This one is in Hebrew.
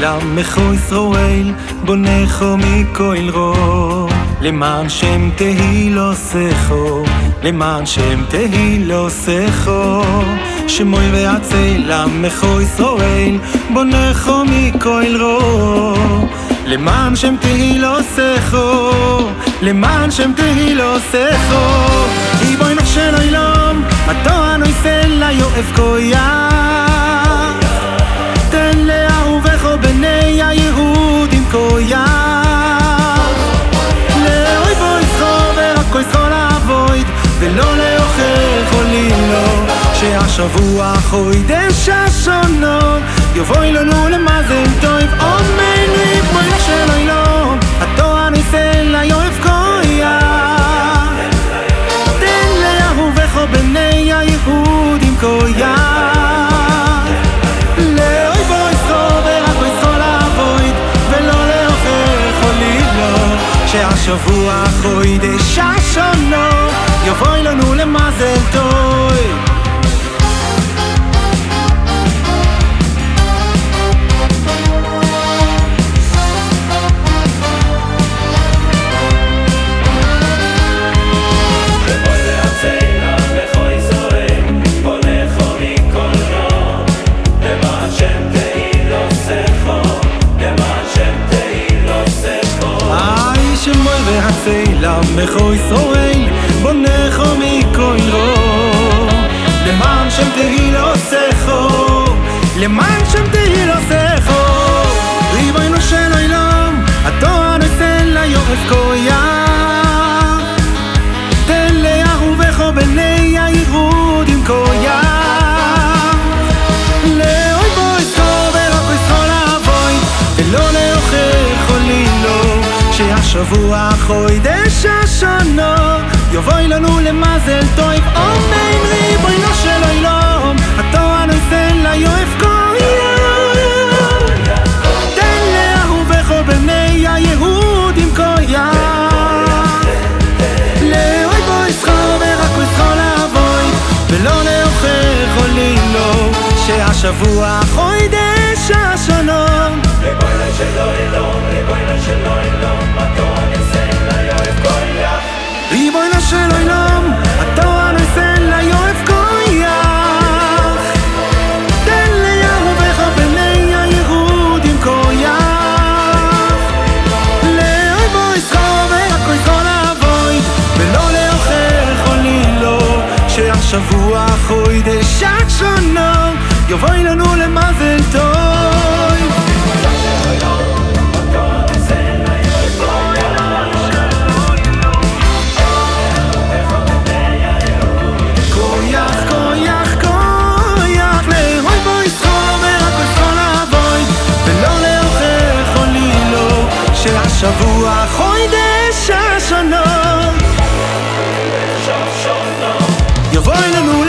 לעמך ישראל, בונךו מכל רוב. למען שם תהי לו שכו, למען שם תהי לו שכו. שמוי ועצי לעמך ישראל, בונךו מכל רוב. למען שם תהי לו שכו, למען שם תהי לו שכו. בואי נחשל אילום, התואן אוי לה יואף קויה. שהשבוע חוידש השונות יבואי לנו למזל טוב אומן ריבונו של עולם התואר ניסן ליואב קויה תן לאהובך בני היהודים קויה שהשבוע חוידש השונות יבואי לנו למזל טוב עמך ישראל בונך מכל רוב למען שם תהי לעושךו למען שם תהי לעושךו שהשבוע חוידש השנה. יבואי לנו למזל טוב אומן ריבונו של עולם התואר נותן ליואף קויה תן לאהובך בני היהודים קויה לאוי בוי סחור ורק וסחור לאבוי ולא להוכח עולים לו שהשבוע חוידש שבוע חוידש שונו יבואי לנו למזל טוב. שבוע Divine and